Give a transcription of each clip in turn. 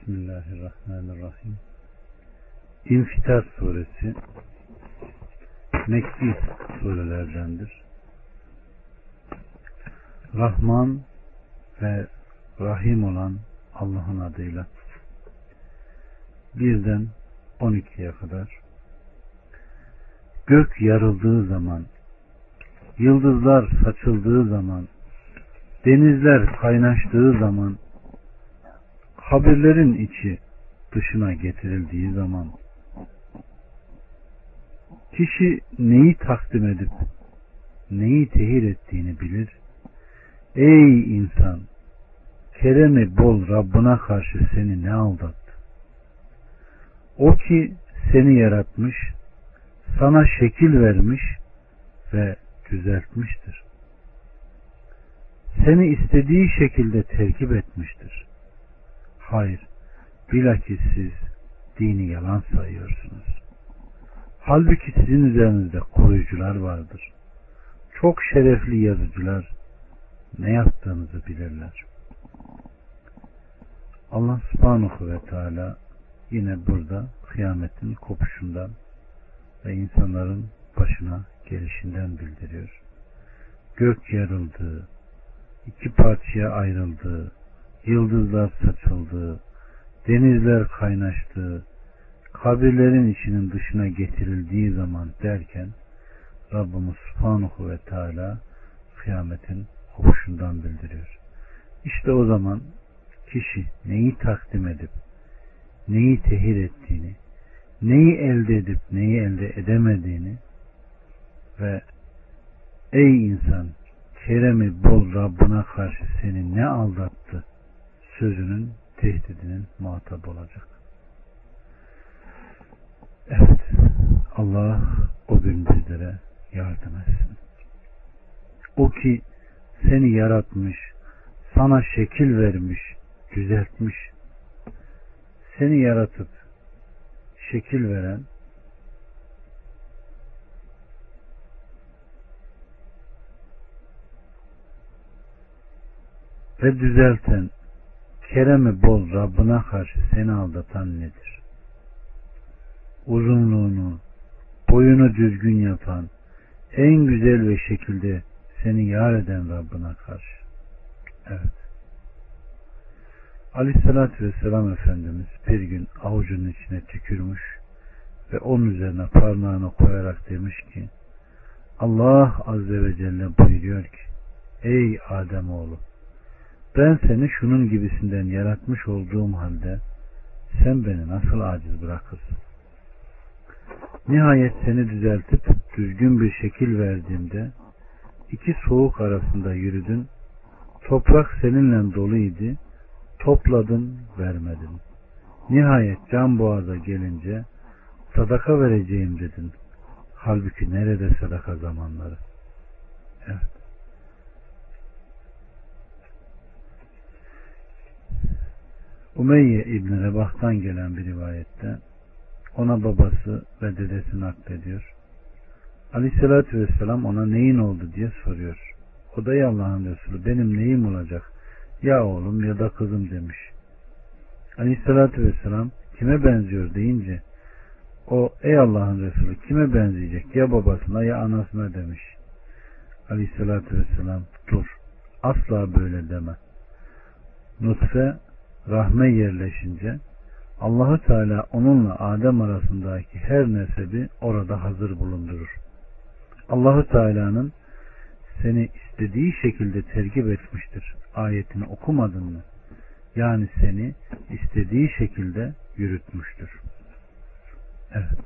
Bismillahirrahmanirrahim. İnfitar suresi Mekki surelerdendir. Rahman ve Rahim olan Allah'ın adıyla birden 12'ye kadar gök yarıldığı zaman yıldızlar saçıldığı zaman denizler kaynaştığı zaman kabirlerin içi dışına getirildiği zaman kişi neyi takdim edip neyi tehir ettiğini bilir. Ey insan! Keremi bol Rabbına karşı seni ne aldattı? O ki seni yaratmış, sana şekil vermiş ve düzeltmiştir. Seni istediği şekilde terkip etmiştir. Hayır, bilakis siz dini yalan sayıyorsunuz. Halbuki sizin üzerinizde koruyucular vardır. Çok şerefli yazıcılar ne yaptığınızı bilirler. Allah subhanahu ve teala yine burada kıyametin kopuşundan ve insanların başına gelişinden bildiriyor. Gök yarıldığı, iki parçaya ayrıldığı, yıldızlar saçıldığı, denizler kaynaştığı, kabirlerin içinin dışına getirildiği zaman derken Rabbimiz Subhanahu ve Teala kıyametin kopuşundan bildiriyor. İşte o zaman kişi neyi takdim edip neyi tehir ettiğini, neyi elde edip neyi elde edemediğini ve ey insan keremi bol Rabbına karşı seni ne aldattı sözünün tehdidinin muhatap olacak. Evet. Allah o gün bizlere yardım etsin. O ki seni yaratmış, sana şekil vermiş, düzeltmiş. Seni yaratıp şekil veren ve düzelten keremi bol Rabbına karşı seni aldatan nedir? Uzunluğunu, boyunu düzgün yapan, en güzel ve şekilde seni yar eden Rabbına karşı. Evet. Aleyhissalatü Vesselam Efendimiz bir gün avucunun içine tükürmüş ve onun üzerine parmağını koyarak demiş ki Allah Azze ve Celle buyuruyor ki Ey Adem oğlu ben seni şunun gibisinden yaratmış olduğum halde sen beni nasıl aciz bırakırsın? Nihayet seni düzeltip düzgün bir şekil verdiğimde iki soğuk arasında yürüdün. Toprak seninle doluydu. Topladın, vermedin. Nihayet can boğaza gelince sadaka vereceğim dedin. Halbuki nerede sadaka zamanları? Evet. Umeyye İbni Rebah'tan gelen bir rivayette ona babası ve dedesi naklediyor. Aleyhissalatü vesselam ona neyin oldu diye soruyor. O da ya Allah'ın Resulü benim neyim olacak? Ya oğlum ya da kızım demiş. Aleyhissalatü vesselam kime benziyor deyince o ey Allah'ın Resulü kime benzeyecek ya babasına ya anasına demiş. Aleyhissalatü vesselam dur asla böyle deme. Nutfe rahme yerleşince Allahu Teala onunla Adem arasındaki her nesebi orada hazır bulundurur. Allahu Teala'nın seni istediği şekilde tergip etmiştir. Ayetini okumadın mı? Yani seni istediği şekilde yürütmüştür. Evet.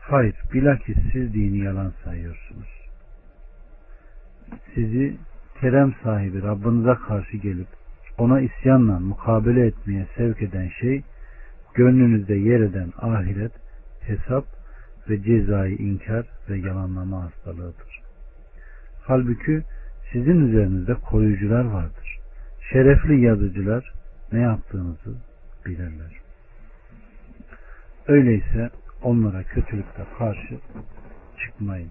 Hayır, bilakis siz dini yalan sayıyorsunuz. Sizi kerem sahibi Rabbinize karşı gelip ona isyanla mukabele etmeye sevk eden şey gönlünüzde yer eden ahiret, hesap ve cezayı inkar ve yalanlama hastalığıdır. Halbuki sizin üzerinizde koruyucular vardır. Şerefli yazıcılar ne yaptığınızı bilirler. Öyleyse onlara kötülükte karşı çıkmayın.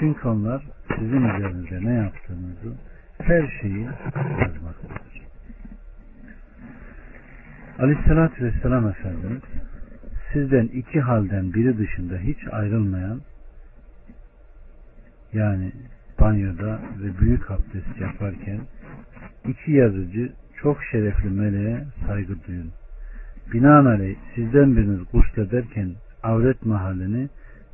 Çünkü onlar sizin üzerinizde ne yaptığınızı her şeyi yazmaktadır. Aleyhissalatü Vesselam Efendimiz sizden iki halden biri dışında hiç ayrılmayan yani banyoda ve büyük abdest yaparken iki yazıcı çok şerefli meleğe saygı duyun. Binaenaleyh sizden biriniz guslederken avret mahallini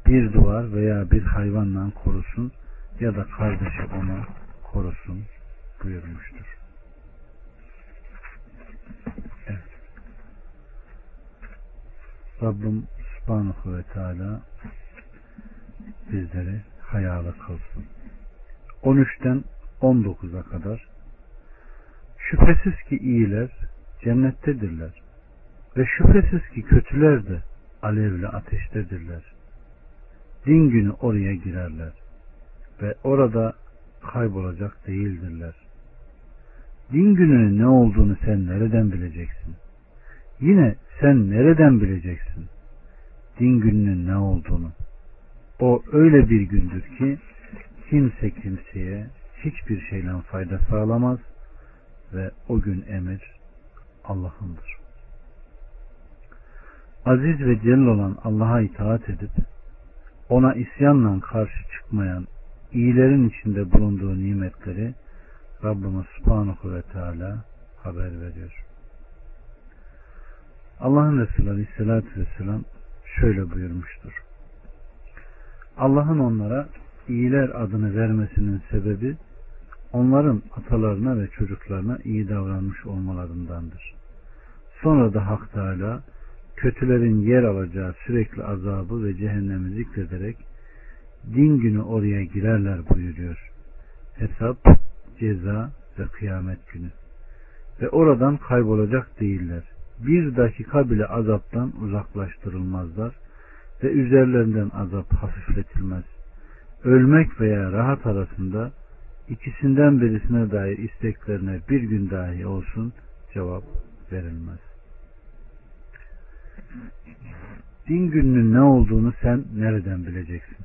bir duvar veya bir hayvanla korusun ya da kardeşi onu korusun buyurmuştur. Rabbim Subhanahu ve Teala bizleri hayalı kılsın. 13'ten 19'a kadar Şüphesiz ki iyiler cennettedirler ve şüphesiz ki kötüler de alevli ateştedirler. Din günü oraya girerler ve orada kaybolacak değildirler. Din gününün ne olduğunu sen nereden bileceksin? Yine sen nereden bileceksin? Din gününün ne olduğunu. O öyle bir gündür ki kimse kimseye hiçbir şeyden fayda sağlamaz ve o gün emir Allah'ındır. Aziz ve celil olan Allah'a itaat edip ona isyanla karşı çıkmayan iyilerin içinde bulunduğu nimetleri Rabbimiz Subhanahu ve Teala haber veriyor. Allah'ın Resulü Aleyhisselatü Vesselam şöyle buyurmuştur. Allah'ın onlara iyiler adını vermesinin sebebi onların atalarına ve çocuklarına iyi davranmış olmalarındandır. Sonra da Hak Teala kötülerin yer alacağı sürekli azabı ve cehennemi zikrederek din günü oraya girerler buyuruyor. Hesap, ceza ve kıyamet günü. Ve oradan kaybolacak değiller. Bir dakika bile azaptan uzaklaştırılmazlar ve üzerlerinden azap hafifletilmez. Ölmek veya rahat arasında ikisinden birisine dair isteklerine bir gün dahi olsun cevap verilmez. Din gününün ne olduğunu sen nereden bileceksin?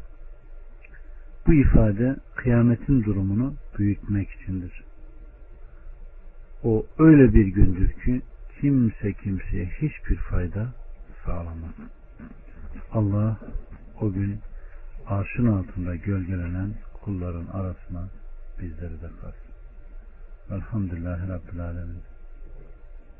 Bu ifade kıyametin durumunu büyütmek içindir. O öyle bir gündür ki kimse kimseye hiçbir fayda sağlamaz. Allah o gün arşın altında gölgelenen kulların arasına bizleri de kalsın. Velhamdülillahi Rabbil Alemin.